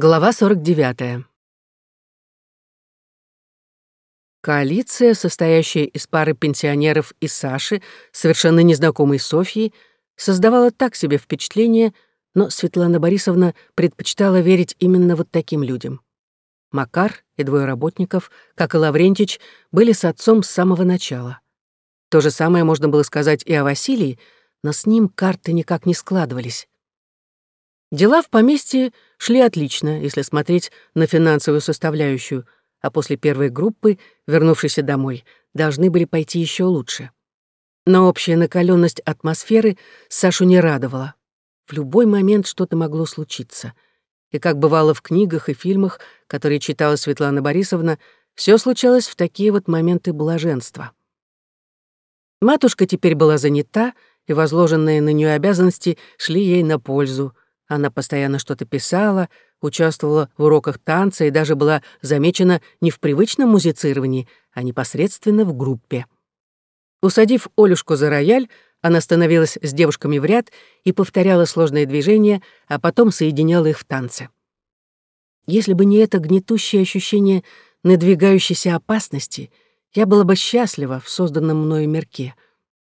Глава 49. Коалиция, состоящая из пары пенсионеров и Саши, совершенно незнакомой Софьей, создавала так себе впечатление, но Светлана Борисовна предпочитала верить именно вот таким людям. Макар и двое работников, как и Лаврентич, были с отцом с самого начала. То же самое можно было сказать и о Василии, но с ним карты никак не складывались. Дела в поместье шли отлично, если смотреть на финансовую составляющую, а после первой группы, вернувшейся домой, должны были пойти еще лучше. Но общая накаленность атмосферы Сашу не радовала. В любой момент что-то могло случиться. И как бывало в книгах и фильмах, которые читала Светлана Борисовна, все случалось в такие вот моменты блаженства. Матушка теперь была занята, и возложенные на нее обязанности шли ей на пользу — она постоянно что-то писала, участвовала в уроках танца и даже была замечена не в привычном музицировании, а непосредственно в группе. Усадив Олюшку за рояль, она становилась с девушками в ряд и повторяла сложные движения, а потом соединяла их в танце. Если бы не это гнетущее ощущение надвигающейся опасности, я была бы счастлива в созданном мною мирке,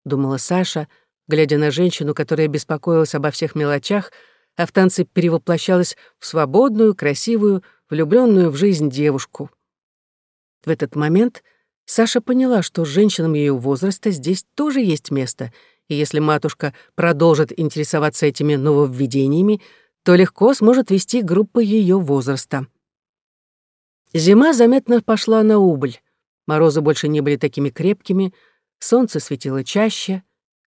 думала Саша, глядя на женщину, которая беспокоилась обо всех мелочах, а в танце перевоплощалась в свободную, красивую, влюбленную в жизнь девушку. В этот момент Саша поняла, что женщинам ее возраста здесь тоже есть место, и если матушка продолжит интересоваться этими нововведениями, то легко сможет вести группы ее возраста. Зима заметно пошла на убыль. Морозы больше не были такими крепкими, солнце светило чаще,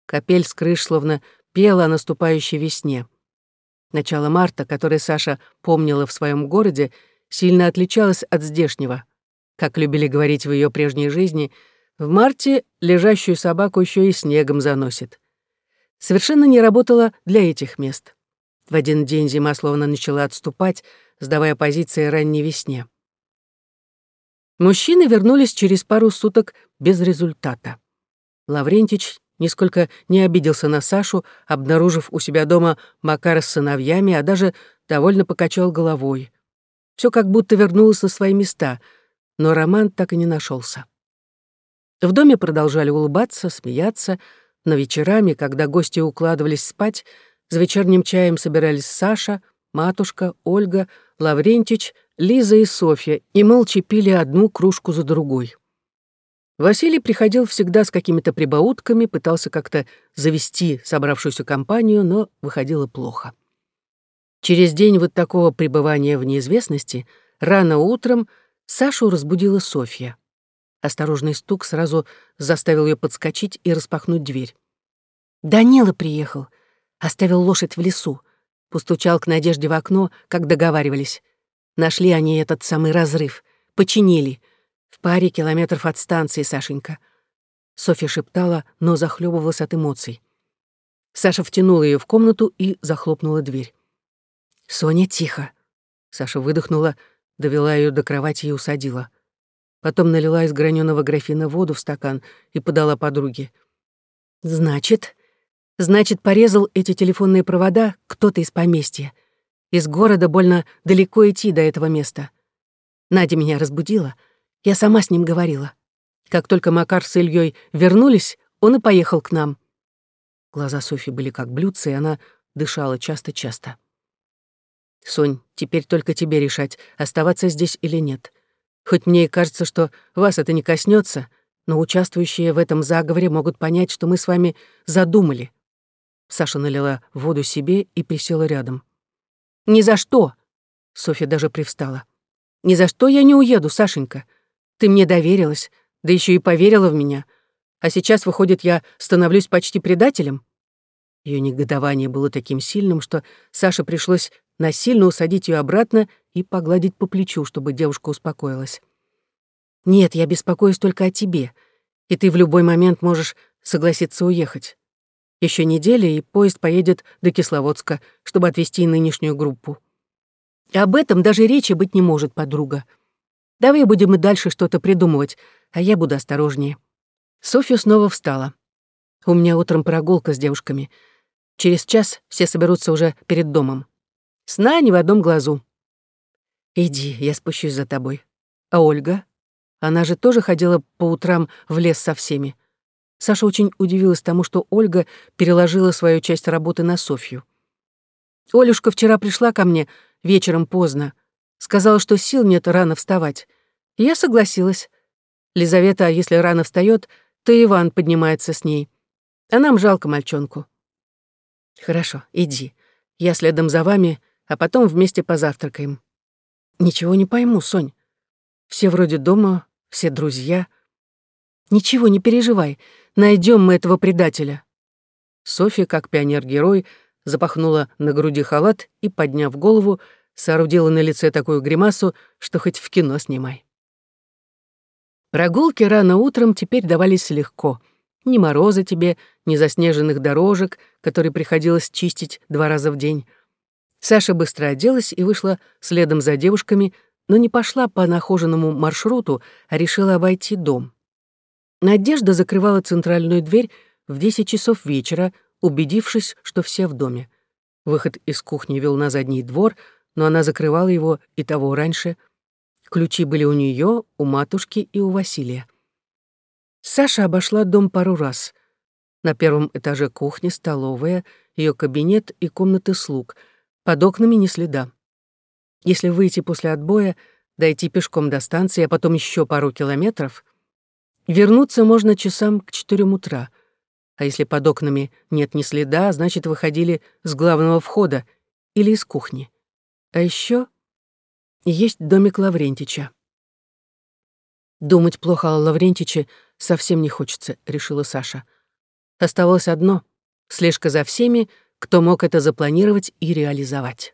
капель с крыш словно пела о наступающей весне. Начало марта, которое Саша помнила в своем городе, сильно отличалось от здешнего. Как любили говорить в ее прежней жизни, в марте лежащую собаку еще и снегом заносит. Совершенно не работала для этих мест. В один день зима словно начала отступать, сдавая позиции ранней весне. Мужчины вернулись через пару суток без результата. Лаврентич нисколько не обиделся на Сашу, обнаружив у себя дома Макара с сыновьями, а даже довольно покачал головой. Все как будто вернулось на свои места, но Роман так и не нашелся. В доме продолжали улыбаться, смеяться, но вечерами, когда гости укладывались спать, за вечерним чаем собирались Саша, матушка, Ольга, Лаврентич, Лиза и Софья и молча пили одну кружку за другой. Василий приходил всегда с какими-то прибаутками, пытался как-то завести собравшуюся компанию, но выходило плохо. Через день вот такого пребывания в неизвестности, рано утром Сашу разбудила Софья. Осторожный стук сразу заставил ее подскочить и распахнуть дверь. «Данила приехал. Оставил лошадь в лесу. Постучал к Надежде в окно, как договаривались. Нашли они этот самый разрыв. Починили. Паре километров от станции, Сашенька. Софья шептала, но захлебывалась от эмоций. Саша втянула ее в комнату и захлопнула дверь. «Соня, тихо!» Саша выдохнула, довела ее до кровати и усадила. Потом налила из граненого графина воду в стакан и подала подруге. «Значит, значит, порезал эти телефонные провода кто-то из поместья. Из города больно далеко идти до этого места. Надя меня разбудила — я сама с ним говорила. Как только Макар с Ильей вернулись, он и поехал к нам. Глаза Софьи были как блюдца, и она дышала часто-часто. «Сонь, теперь только тебе решать, оставаться здесь или нет. Хоть мне и кажется, что вас это не коснется, но участвующие в этом заговоре могут понять, что мы с вами задумали». Саша налила воду себе и присела рядом. «Ни за что!» Софья даже привстала. «Ни за что я не уеду, Сашенька. Ты мне доверилась, да еще и поверила в меня. А сейчас, выходит, я становлюсь почти предателем?» Ее негодование было таким сильным, что Саше пришлось насильно усадить ее обратно и погладить по плечу, чтобы девушка успокоилась. «Нет, я беспокоюсь только о тебе, и ты в любой момент можешь согласиться уехать. Еще неделя, и поезд поедет до Кисловодска, чтобы отвезти нынешнюю группу. И об этом даже речи быть не может, подруга. Давай будем и дальше что-то придумывать, а я буду осторожнее». Софья снова встала. «У меня утром прогулка с девушками. Через час все соберутся уже перед домом. Сна ни в одном глазу. Иди, я спущусь за тобой. А Ольга? Она же тоже ходила по утрам в лес со всеми. Саша очень удивилась тому, что Ольга переложила свою часть работы на Софью. Олюшка вчера пришла ко мне вечером поздно. Сказала, что сил нет рано вставать. Я согласилась. Лизавета, если рано встает, то Иван поднимается с ней. А нам жалко мальчонку. Хорошо, иди. Я следом за вами, а потом вместе позавтракаем. Ничего не пойму, Сонь. Все вроде дома, все друзья. Ничего, не переживай. Найдем мы этого предателя. Софья, как пионер-герой, запахнула на груди халат и, подняв голову, соорудила на лице такую гримасу, что хоть в кино снимай. Прогулки рано утром теперь давались легко. Ни мороза тебе, ни заснеженных дорожек, которые приходилось чистить два раза в день. Саша быстро оделась и вышла следом за девушками, но не пошла по нахоженному маршруту, а решила обойти дом. Надежда закрывала центральную дверь в 10 часов вечера, убедившись, что все в доме. Выход из кухни вел на задний двор, но она закрывала его и того раньше. Ключи были у нее, у матушки и у Василия. Саша обошла дом пару раз. На первом этаже кухня, столовая, ее кабинет и комнаты слуг. Под окнами ни следа. Если выйти после отбоя, дойти пешком до станции, а потом еще пару километров, вернуться можно часам к четырем утра — а если под окнами нет ни следа, значит, выходили с главного входа или из кухни. А еще есть домик Лаврентича. Думать плохо о Лаврентиче совсем не хочется, решила Саша. Оставалось одно — слежка за всеми, кто мог это запланировать и реализовать.